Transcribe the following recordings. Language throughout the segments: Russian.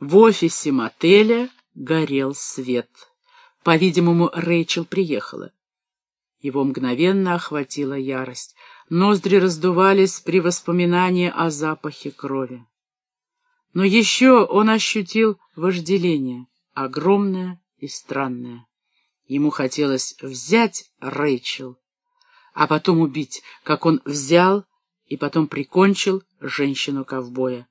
В офисе мотеля горел свет. По-видимому, Рэйчел приехала. Его мгновенно охватила ярость. Ноздри раздувались при воспоминании о запахе крови. Но еще он ощутил вожделение, огромное и странное. Ему хотелось взять Рэйчел, а потом убить, как он взял и потом прикончил женщину-ковбоя.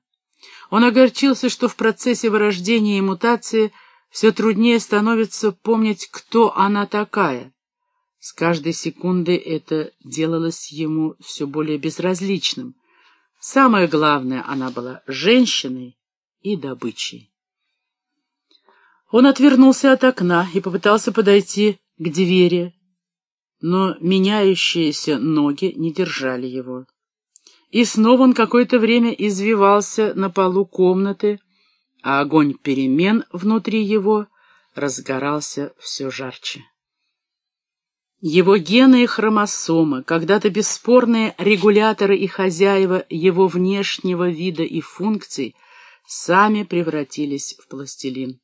Он огорчился, что в процессе вырождения и мутации все труднее становится помнить, кто она такая. С каждой секундой это делалось ему все более безразличным. Самое главное, она была женщиной и добычей. Он отвернулся от окна и попытался подойти к двери, но меняющиеся ноги не держали его. И снова он какое-то время извивался на полу комнаты, а огонь перемен внутри его разгорался все жарче. Его гены и хромосомы, когда-то бесспорные регуляторы и хозяева его внешнего вида и функций, сами превратились в пластилин.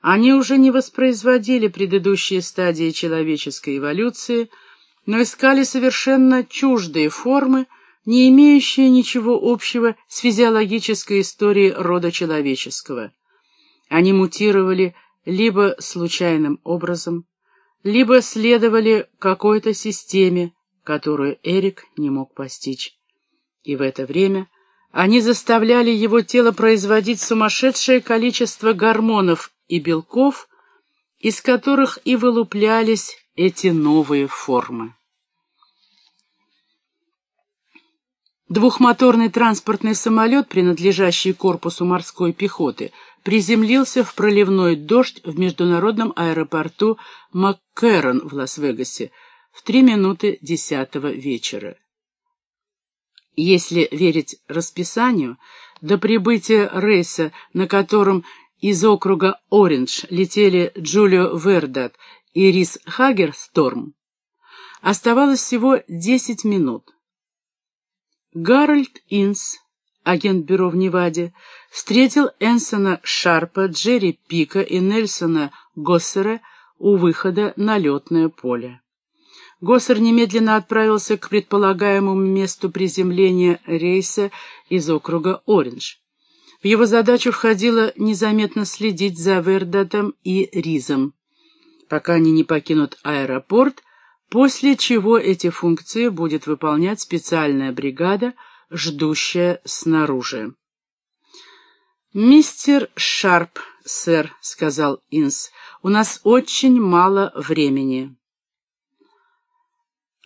Они уже не воспроизводили предыдущие стадии человеческой эволюции, но искали совершенно чуждые формы, не имеющие ничего общего с физиологической историей рода человеческого. Они мутировали либо случайным образом, либо следовали какой-то системе, которую Эрик не мог постичь. И в это время они заставляли его тело производить сумасшедшее количество гормонов и белков, из которых и вылуплялись эти новые формы. Двухмоторный транспортный самолет, принадлежащий корпусу морской пехоты, приземлился в проливной дождь в международном аэропорту Маккерон в Лас-Вегасе в три минуты десятого вечера. Если верить расписанию, до прибытия рейса, на котором из округа Ориндж летели Джулио Вердат и Рис Хагерсторм, оставалось всего десять минут. Гарольд Инс, агент бюро в Неваде, встретил Энсона Шарпа, Джерри Пика и Нельсона Госсера у выхода на летное поле. Госсер немедленно отправился к предполагаемому месту приземления рейса из округа Ориндж. В его задачу входило незаметно следить за Вердатом и Ризом, пока они не покинут аэропорт после чего эти функции будет выполнять специальная бригада, ждущая снаружи. «Мистер Шарп, сэр», — сказал Инс, — «у нас очень мало времени».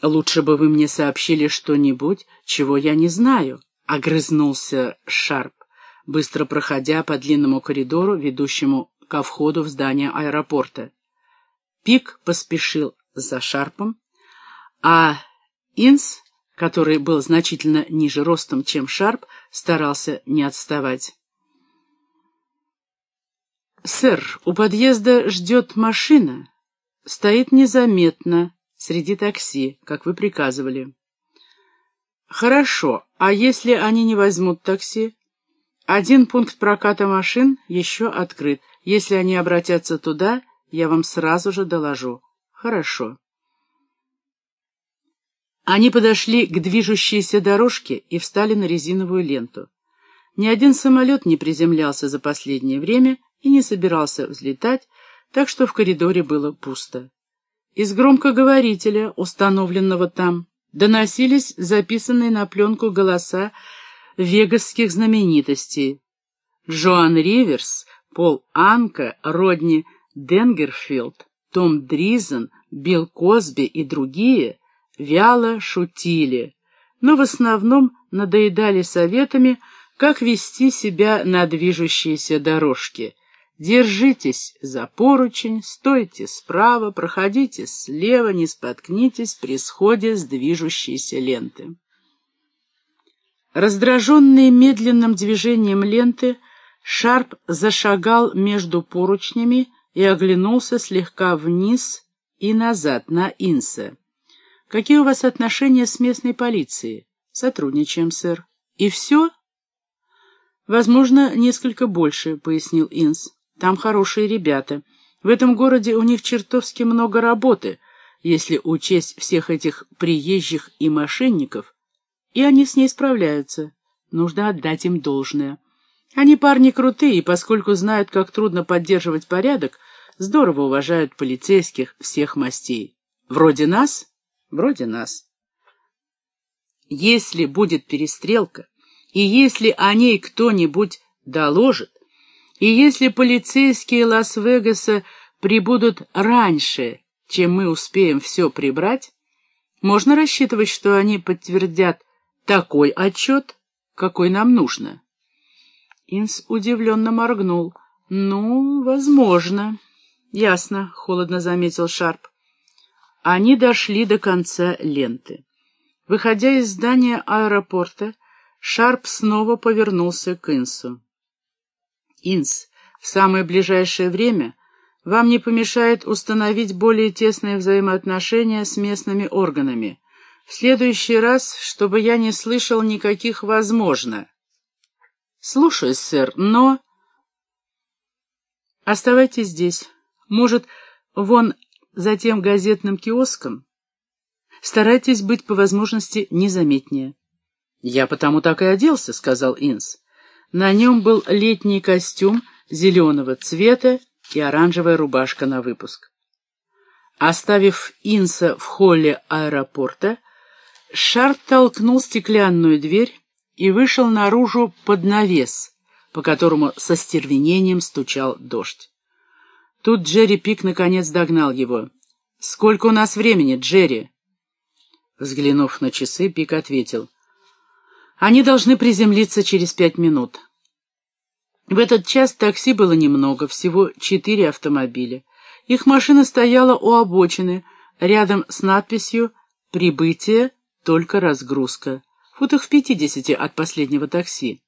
«Лучше бы вы мне сообщили что-нибудь, чего я не знаю», — огрызнулся Шарп, быстро проходя по длинному коридору, ведущему ко входу в здание аэропорта. Пик поспешил за Шарпом, а Инс, который был значительно ниже ростом, чем Шарп, старался не отставать. «Сэр, у подъезда ждет машина. Стоит незаметно, среди такси, как вы приказывали». «Хорошо, а если они не возьмут такси?» «Один пункт проката машин еще открыт. Если они обратятся туда, я вам сразу же доложу». «Хорошо». Они подошли к движущейся дорожке и встали на резиновую ленту. Ни один самолет не приземлялся за последнее время и не собирался взлетать, так что в коридоре было пусто. Из громкоговорителя, установленного там, доносились записанные на пленку голоса вегасских знаменитостей. Джоан Риверс, Пол Анка, Родни Денгерфилд, Том Дризен, Билл Косби и другие вяло шутили, но в основном надоедали советами, как вести себя на движущейся дорожке. Держитесь за поручень, стойте справа, проходите слева, не споткнитесь при сходе с движущейся ленты. Раздраженный медленным движением ленты, Шарп зашагал между поручнями и оглянулся слегка вниз и назад на Инса. Какие у вас отношения с местной полицией? Сотрудничаем, сэр. И все? «Возможно, несколько больше», — пояснил Инс. «Там хорошие ребята. В этом городе у них чертовски много работы, если учесть всех этих приезжих и мошенников, и они с ней справляются. Нужно отдать им должное. Они парни крутые, и поскольку знают, как трудно поддерживать порядок, здорово уважают полицейских всех мастей. Вроде нас? Вроде нас. Если будет перестрелка, и если о ней кто-нибудь доложит, и если полицейские Лас-Вегаса прибудут раньше, чем мы успеем все прибрать, можно рассчитывать, что они подтвердят такой отчет, какой нам нужно. Инс удивленно моргнул. «Ну, возможно». «Ясно», — холодно заметил Шарп. Они дошли до конца ленты. Выходя из здания аэропорта, Шарп снова повернулся к Инсу. «Инс, в самое ближайшее время вам не помешает установить более тесные взаимоотношения с местными органами. В следующий раз, чтобы я не слышал никаких «возможно». «Слушаюсь, сэр, но...» «Оставайтесь здесь. Может, вон за тем газетным киоском?» Старайтесь быть по возможности незаметнее. «Я потому так и оделся», — сказал Инс. На нем был летний костюм зеленого цвета и оранжевая рубашка на выпуск. Оставив Инса в холле аэропорта, Шарп толкнул стеклянную дверь и вышел наружу под навес, по которому со стервенением стучал дождь. Тут Джерри Пик наконец догнал его. «Сколько у нас времени, Джерри?» Взглянув на часы, Пик ответил. «Они должны приземлиться через пять минут». В этот час такси было немного, всего четыре автомобиля. Их машина стояла у обочины, рядом с надписью «Прибытие, только разгрузка», футах в пятидесяти от последнего такси.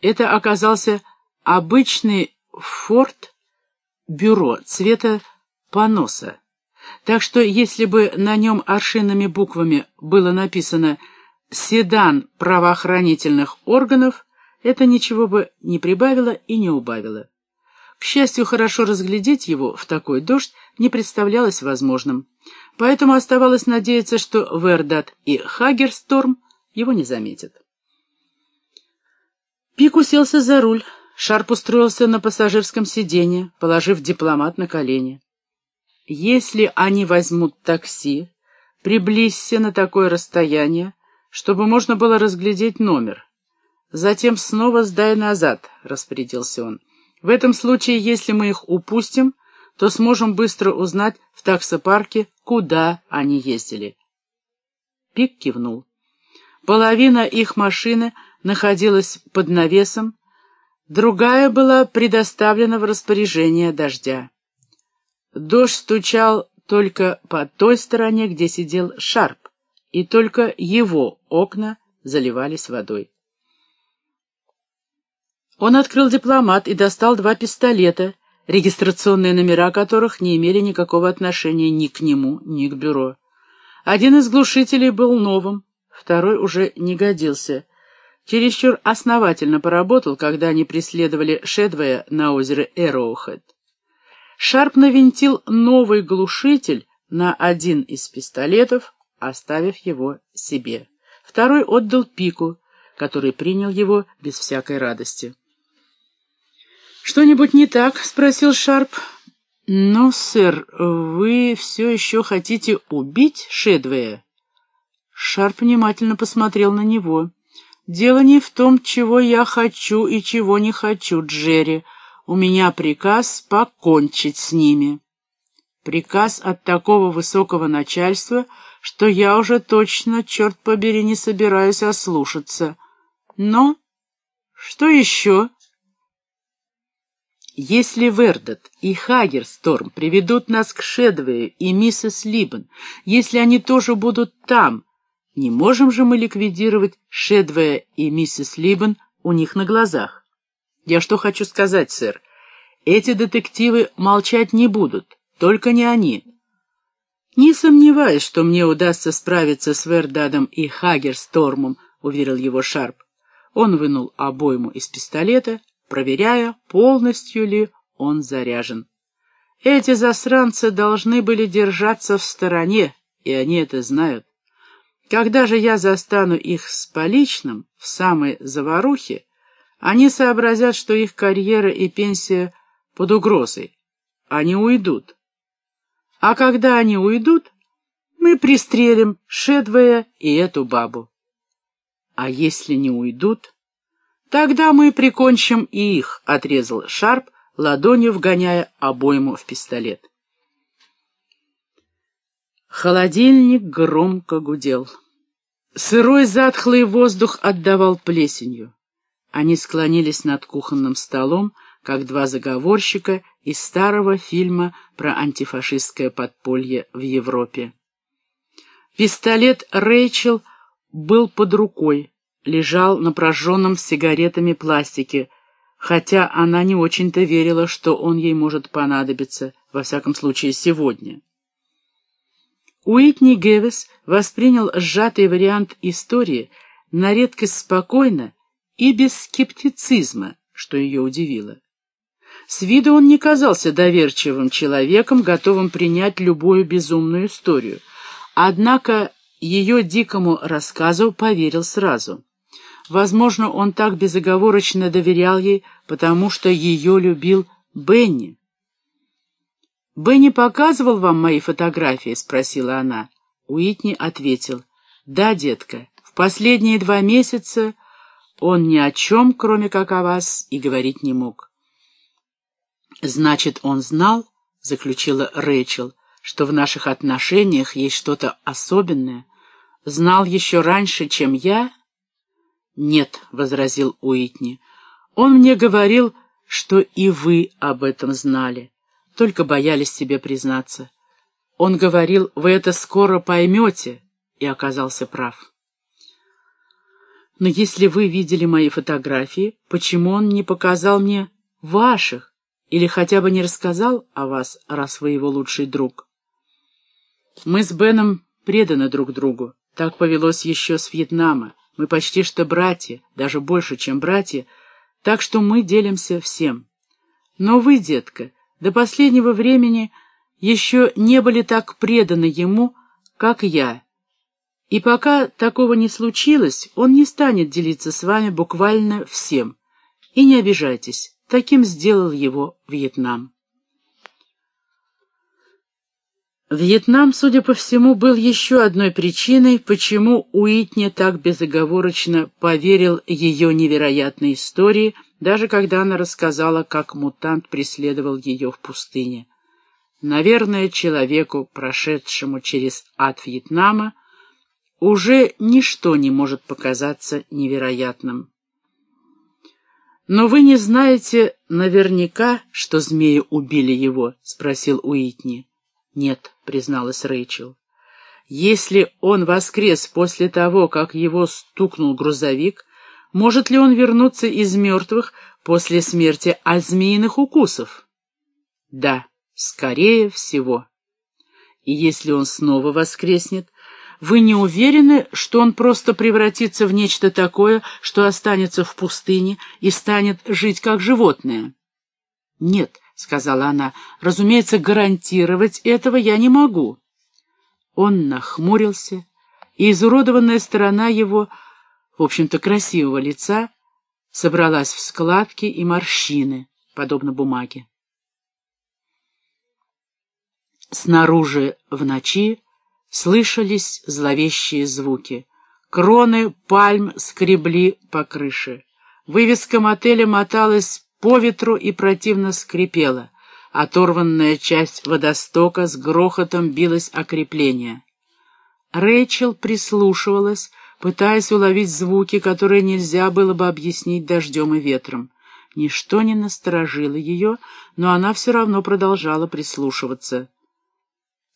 Это оказался обычный «Форд» бюро цвета поноса. Так что если бы на нем аршинными буквами было написано «Седан правоохранительных органов», это ничего бы не прибавило и не убавило. К счастью, хорошо разглядеть его в такой дождь не представлялось возможным, поэтому оставалось надеяться, что Вердат и Хагерсторм его не заметят. Пик уселся за руль, Шарп устроился на пассажирском сиденье, положив дипломат на колени. Если они возьмут такси, приблизься на такое расстояние, чтобы можно было разглядеть номер. Затем снова сдай назад, — распорядился он. В этом случае, если мы их упустим, то сможем быстро узнать в таксопарке, куда они ездили. Пик кивнул. Половина их машины находилась под навесом, другая была предоставлена в распоряжение дождя. Дождь стучал только по той стороне, где сидел Шарп, и только его окна заливались водой. Он открыл дипломат и достал два пистолета, регистрационные номера которых не имели никакого отношения ни к нему, ни к бюро. Один из глушителей был новым, второй уже не годился. Чересчур основательно поработал, когда они преследовали Шедвея на озере Эроухэд. Шарп навинтил новый глушитель на один из пистолетов, оставив его себе. Второй отдал Пику, который принял его без всякой радости. «Что-нибудь не так?» — спросил Шарп. «Ну, сэр, вы все еще хотите убить Шедвея?» Шарп внимательно посмотрел на него. «Дело не в том, чего я хочу и чего не хочу, Джерри. У меня приказ покончить с ними. Приказ от такого высокого начальства, что я уже точно, черт побери, не собираюсь ослушаться. Но что еще?» Если Вердот и Хагерсторм приведут нас к Шедвею и миссис Либен, если они тоже будут там, не можем же мы ликвидировать Шедвея и миссис Либен у них на глазах? Я что хочу сказать, сэр, эти детективы молчать не будут, только не они. Не сомневаюсь, что мне удастся справиться с Вердадом и Хагерстормом, уверил его Шарп. Он вынул обойму из пистолета, проверяя, полностью ли он заряжен. Эти засранцы должны были держаться в стороне, и они это знают. Когда же я застану их с поличным в самой заварухе, они сообразят, что их карьера и пенсия под угрозой. Они уйдут. А когда они уйдут, мы пристрелим Шедвея и эту бабу. А если не уйдут, тогда мы прикончим и их, — отрезал Шарп, ладонью вгоняя обойму в пистолет. Холодильник громко гудел. Сырой затхлый воздух отдавал плесенью. Они склонились над кухонным столом, как два заговорщика из старого фильма про антифашистское подполье в Европе. Пистолет Рэйчел был под рукой, лежал на прожженном сигаретами пластике, хотя она не очень-то верила, что он ей может понадобиться, во всяком случае сегодня. Уитни Гевес воспринял сжатый вариант истории на редкость спокойно и без скептицизма, что ее удивило. С виду он не казался доверчивым человеком, готовым принять любую безумную историю. Однако ее дикому рассказу поверил сразу. Возможно, он так безоговорочно доверял ей, потому что ее любил Бенни. «Бенни показывал вам мои фотографии?» — спросила она. Уитни ответил. «Да, детка, в последние два месяца он ни о чем, кроме как о вас, и говорить не мог». «Значит, он знал?» — заключила Рэйчел, «что в наших отношениях есть что-то особенное. Знал еще раньше, чем я?» «Нет», — возразил Уитни, — «он мне говорил, что и вы об этом знали» только боялись себе признаться. Он говорил, вы это скоро поймете, и оказался прав. Но если вы видели мои фотографии, почему он не показал мне ваших или хотя бы не рассказал о вас, раз вы его лучший друг? Мы с Беном преданы друг другу. Так повелось еще с Вьетнама. Мы почти что братья, даже больше, чем братья, так что мы делимся всем. Но вы, детка, до последнего времени еще не были так преданы ему, как я. И пока такого не случилось, он не станет делиться с вами буквально всем. И не обижайтесь, таким сделал его Вьетнам. Вьетнам, судя по всему, был еще одной причиной, почему Уитни так безоговорочно поверил ее невероятной истории — даже когда она рассказала, как мутант преследовал ее в пустыне. Наверное, человеку, прошедшему через ад Вьетнама, уже ничто не может показаться невероятным. «Но вы не знаете наверняка, что змеи убили его?» — спросил Уитни. «Нет», — призналась Рэйчел. «Если он воскрес после того, как его стукнул грузовик, может ли он вернуться из мертвых после смерти от змеиных укусов? Да, скорее всего. И если он снова воскреснет, вы не уверены, что он просто превратится в нечто такое, что останется в пустыне и станет жить как животное? Нет, — сказала она, — разумеется, гарантировать этого я не могу. Он нахмурился, и изуродованная сторона его — в общем-то красивого лица, собралась в складки и морщины, подобно бумаге. Снаружи в ночи слышались зловещие звуки. Кроны пальм скребли по крыше. Вывеска мотеля моталась по ветру и противно скрипела. Оторванная часть водостока с грохотом билась о крепление. Рэйчел прислушивалась, пытаясь уловить звуки, которые нельзя было бы объяснить дождем и ветром. Ничто не насторожило ее, но она все равно продолжала прислушиваться.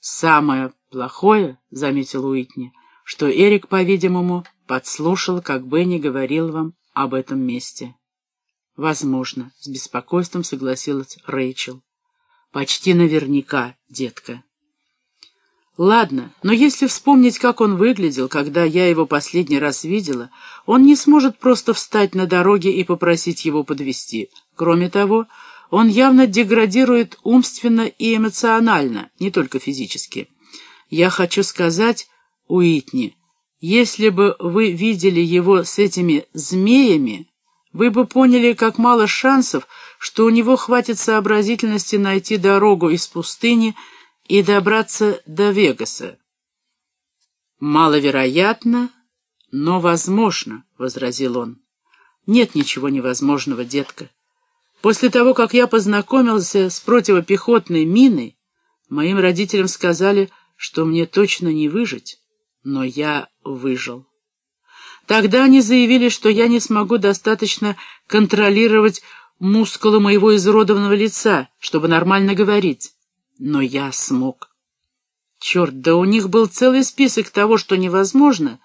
«Самое плохое, — заметил Уитни, — что Эрик, по-видимому, подслушал, как Бенни говорил вам об этом месте». «Возможно», — с беспокойством согласилась Рэйчел. «Почти наверняка, детка». Ладно, но если вспомнить, как он выглядел, когда я его последний раз видела, он не сможет просто встать на дороге и попросить его подвести. Кроме того, он явно деградирует умственно и эмоционально, не только физически. Я хочу сказать, Уитни, если бы вы видели его с этими змеями, вы бы поняли, как мало шансов, что у него хватит сообразительности найти дорогу из пустыни и добраться до Вегаса. «Маловероятно, но возможно», — возразил он. «Нет ничего невозможного, детка. После того, как я познакомился с противопехотной миной, моим родителям сказали, что мне точно не выжить, но я выжил. Тогда они заявили, что я не смогу достаточно контролировать мускулы моего изуродованного лица, чтобы нормально говорить. Но я смог. Черт, да у них был целый список того, что невозможно,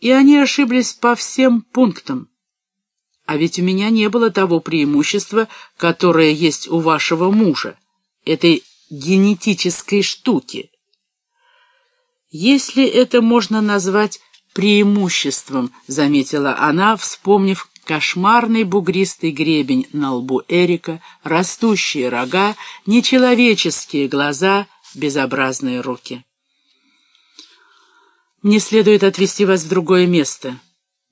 и они ошиблись по всем пунктам. А ведь у меня не было того преимущества, которое есть у вашего мужа, этой генетической штуки. Если это можно назвать преимуществом, заметила она, вспомнив кошмарный бугристый гребень на лбу Эрика, растущие рога, нечеловеческие глаза, безобразные руки. «Мне следует отвезти вас в другое место».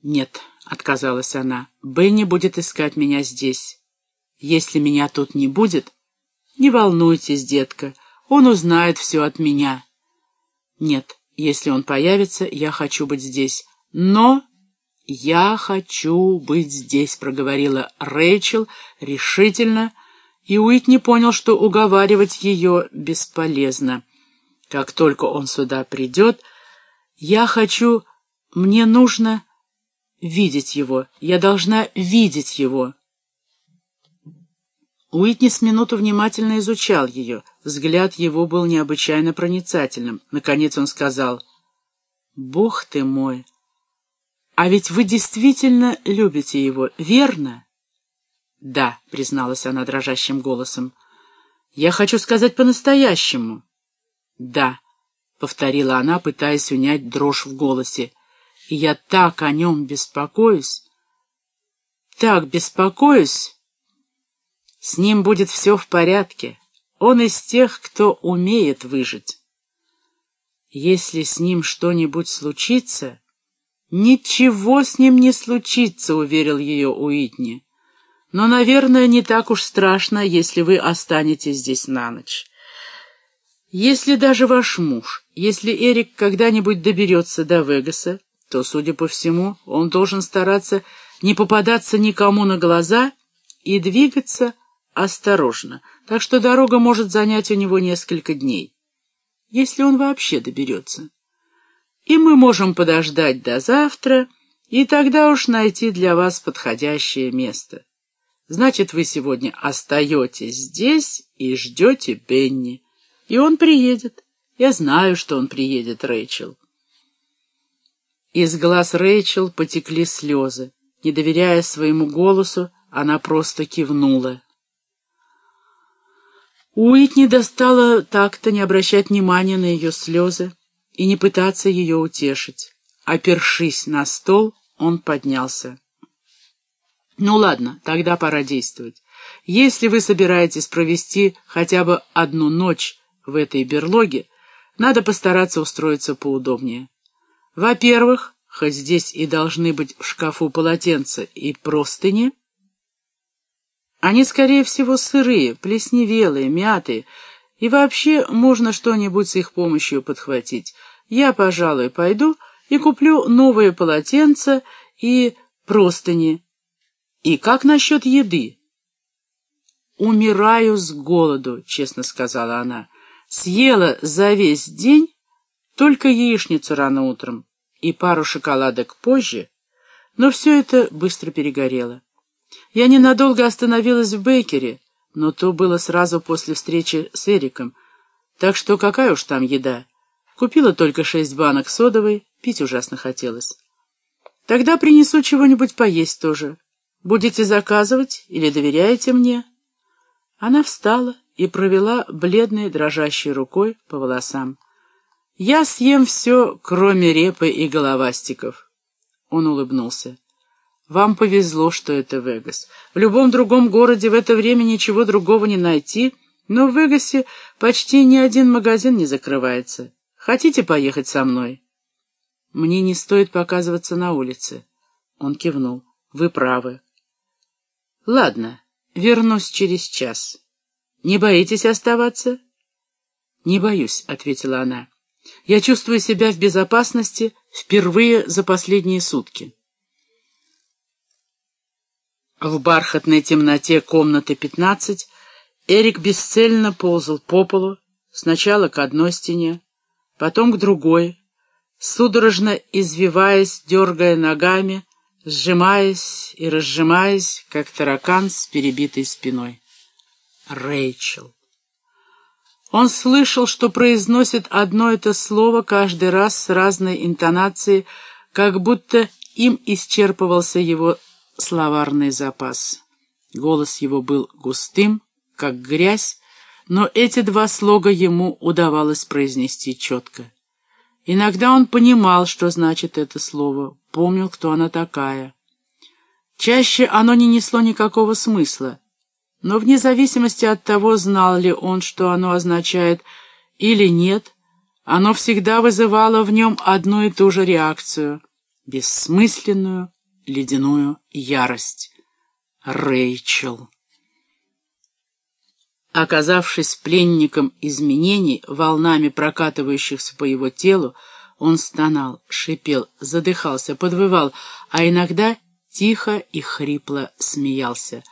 «Нет», — отказалась она, — «Бенни будет искать меня здесь. Если меня тут не будет, не волнуйтесь, детка, он узнает все от меня». «Нет, если он появится, я хочу быть здесь. Но «Я хочу быть здесь», — проговорила Рэйчел решительно, и Уитни понял, что уговаривать ее бесполезно. Как только он сюда придет, я хочу... Мне нужно видеть его. Я должна видеть его. Уитни с минуту внимательно изучал ее. Взгляд его был необычайно проницательным. Наконец он сказал, «Бог ты мой!» «А ведь вы действительно любите его, верно?» «Да», — призналась она дрожащим голосом. «Я хочу сказать по-настоящему». «Да», — повторила она, пытаясь унять дрожь в голосе. «И я так о нем беспокоюсь, так беспокоюсь. С ним будет все в порядке. Он из тех, кто умеет выжить. Если с ним что-нибудь случится...» «Ничего с ним не случится», — уверил ее Уитни. «Но, наверное, не так уж страшно, если вы останетесь здесь на ночь. Если даже ваш муж, если Эрик когда-нибудь доберется до Вегаса, то, судя по всему, он должен стараться не попадаться никому на глаза и двигаться осторожно, так что дорога может занять у него несколько дней, если он вообще доберется» и мы можем подождать до завтра, и тогда уж найти для вас подходящее место. Значит, вы сегодня остаетесь здесь и ждете Бенни. И он приедет. Я знаю, что он приедет, Рэйчел. Из глаз Рэйчел потекли слезы. Не доверяя своему голосу, она просто кивнула. Уитни достала так-то не обращать внимания на ее слезы и не пытаться ее утешить. Опершись на стол, он поднялся. «Ну ладно, тогда пора действовать. Если вы собираетесь провести хотя бы одну ночь в этой берлоге, надо постараться устроиться поудобнее. Во-первых, хоть здесь и должны быть в шкафу полотенца и простыни, они, скорее всего, сырые, плесневелые, мятые, и вообще можно что-нибудь с их помощью подхватить. Я, пожалуй, пойду и куплю новые полотенца и простыни. И как насчет еды? «Умираю с голоду», — честно сказала она. «Съела за весь день только яичницу рано утром и пару шоколадок позже, но все это быстро перегорело. Я ненадолго остановилась в Бейкере, но то было сразу после встречи с Эриком, так что какая уж там еда. Купила только шесть банок содовой, пить ужасно хотелось. Тогда принесу чего-нибудь поесть тоже. Будете заказывать или доверяете мне?» Она встала и провела бледной дрожащей рукой по волосам. Я съем все, кроме репы и головастиков. Он улыбнулся. Вам повезло, что это Вегас. В любом другом городе в это время ничего другого не найти, но в Вегасе почти ни один магазин не закрывается. Хотите поехать со мной? Мне не стоит показываться на улице. Он кивнул. Вы правы. Ладно, вернусь через час. Не боитесь оставаться? Не боюсь, ответила она. Я чувствую себя в безопасности впервые за последние сутки. В бархатной темноте комнаты пятнадцать Эрик бесцельно ползал по полу, сначала к одной стене, потом к другой, судорожно извиваясь, дергая ногами, сжимаясь и разжимаясь, как таракан с перебитой спиной. Рэйчел. Он слышал, что произносит одно это слово каждый раз с разной интонацией, как будто им исчерпывался его словарный запас. Голос его был густым, как грязь, но эти два слога ему удавалось произнести четко. Иногда он понимал, что значит это слово, помнил, кто она такая. Чаще оно не несло никакого смысла, но вне зависимости от того, знал ли он, что оно означает или нет, оно всегда вызывало в нем одну и ту же реакцию — бессмысленную, ледяную ярость. Рэйчел. Оказавшись пленником изменений, волнами прокатывающихся по его телу, он стонал, шипел, задыхался, подвывал, а иногда тихо и хрипло смеялся.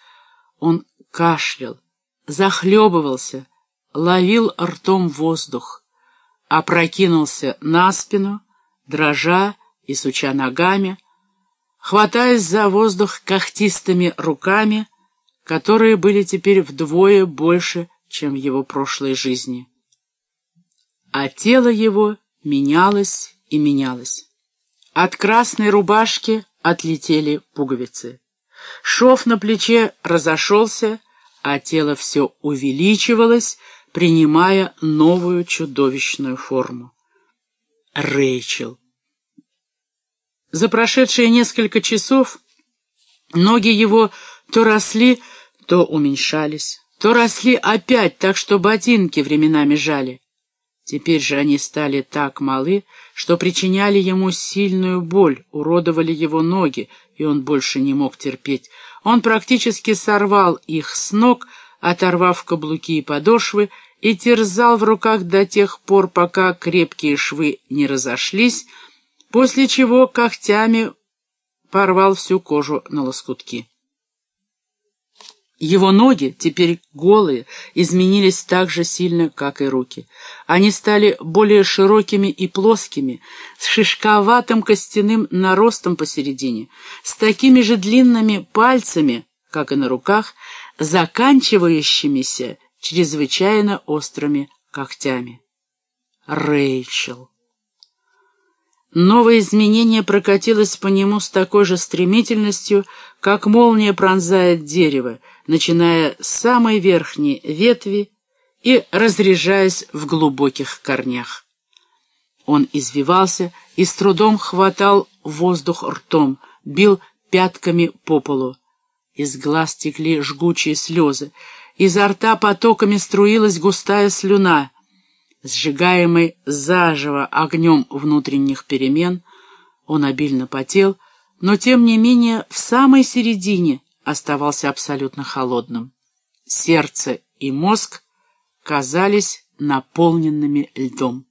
Он кашлял, захлебывался, ловил ртом воздух, опрокинулся на спину, дрожа и суча ногами, хватаясь за воздух когтистыми руками, которые были теперь вдвое больше, чем в его прошлой жизни. А тело его менялось и менялось. От красной рубашки отлетели пуговицы. Шов на плече разошелся, а тело все увеличивалось, принимая новую чудовищную форму. Рэйчел. За прошедшие несколько часов ноги его то росли, то уменьшались, то росли опять, так что ботинки временами жали. Теперь же они стали так малы, что причиняли ему сильную боль, уродовали его ноги, и он больше не мог терпеть. Он практически сорвал их с ног, оторвав каблуки и подошвы, и терзал в руках до тех пор, пока крепкие швы не разошлись, после чего когтями порвал всю кожу на лоскутки. Его ноги, теперь голые, изменились так же сильно, как и руки. Они стали более широкими и плоскими, с шишковатым костяным наростом посередине, с такими же длинными пальцами, как и на руках, заканчивающимися чрезвычайно острыми когтями. Рэйчел. Новое изменение прокатилось по нему с такой же стремительностью, как молния пронзает дерево, начиная с самой верхней ветви и разряжаясь в глубоких корнях. Он извивался и с трудом хватал воздух ртом, бил пятками по полу. Из глаз текли жгучие слезы, изо рта потоками струилась густая слюна — Сжигаемый заживо огнем внутренних перемен, он обильно потел, но тем не менее в самой середине оставался абсолютно холодным. Сердце и мозг казались наполненными льдом.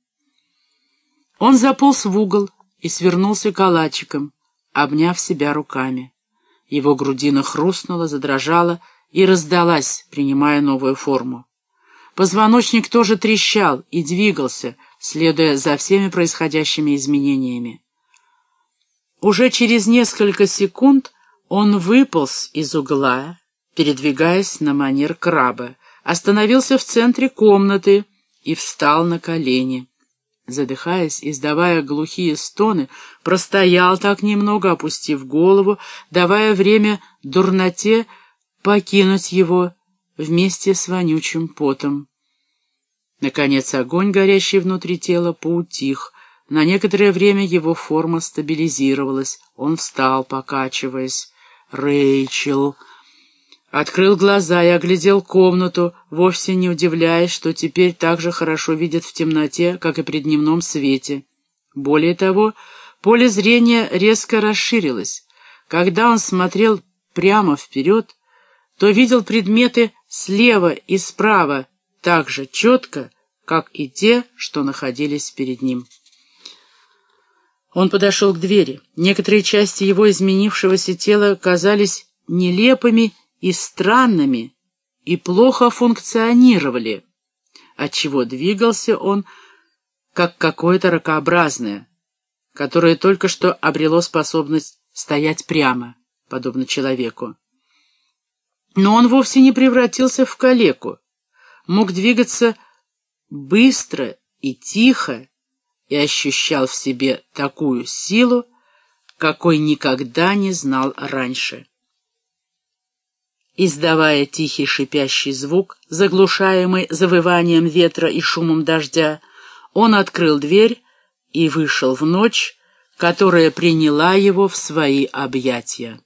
Он заполз в угол и свернулся калачиком, обняв себя руками. Его грудина хрустнула, задрожала и раздалась, принимая новую форму. Позвоночник тоже трещал и двигался, следуя за всеми происходящими изменениями. Уже через несколько секунд он выполз из угла, передвигаясь на манер краба, остановился в центре комнаты и встал на колени. Задыхаясь, издавая глухие стоны, простоял так немного, опустив голову, давая время дурноте покинуть его, вместе с вонючим потом. Наконец огонь, горящий внутри тела, поутих. На некоторое время его форма стабилизировалась. Он встал, покачиваясь. «Рэйчел!» Открыл глаза и оглядел комнату, вовсе не удивляясь, что теперь так же хорошо видит в темноте, как и при дневном свете. Более того, поле зрения резко расширилось. Когда он смотрел прямо вперед, то видел предметы слева и справа так же четко, как и те, что находились перед ним. Он подошел к двери. Некоторые части его изменившегося тела казались нелепыми и странными, и плохо функционировали, отчего двигался он, как какое-то ракообразное, которое только что обрело способность стоять прямо, подобно человеку. Но он вовсе не превратился в калеку, мог двигаться быстро и тихо и ощущал в себе такую силу, какой никогда не знал раньше. Издавая тихий шипящий звук, заглушаемый завыванием ветра и шумом дождя, он открыл дверь и вышел в ночь, которая приняла его в свои объятия.